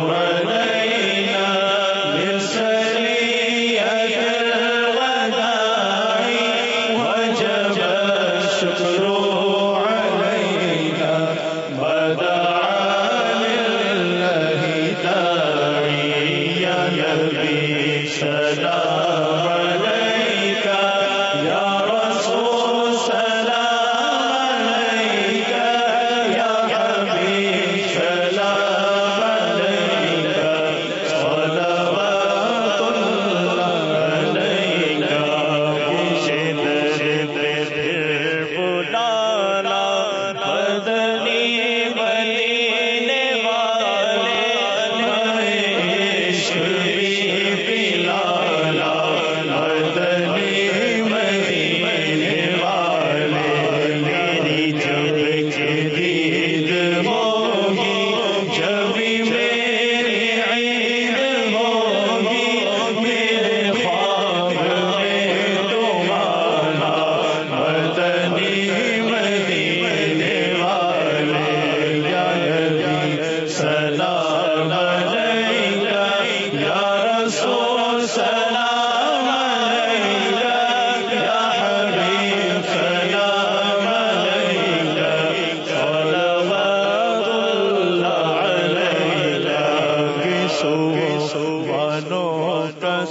محمد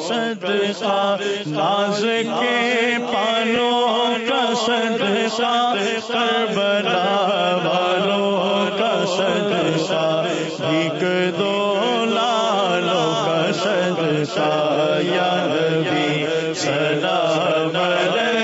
صدقہ ناز کے پالوں کا صدقہ، کربلا والوں کا صدقہ، بھیک دو لالوں کا صدقہ، یا نبی سلام علیہ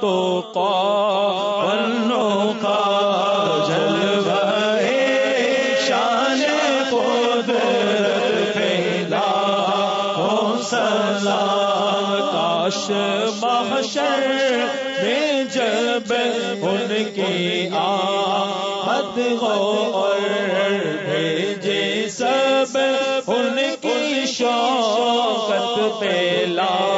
تو پنوں ہو سلا کاش محشر ان کی آمد ہو اور سب، ان کی شوقت پہ لا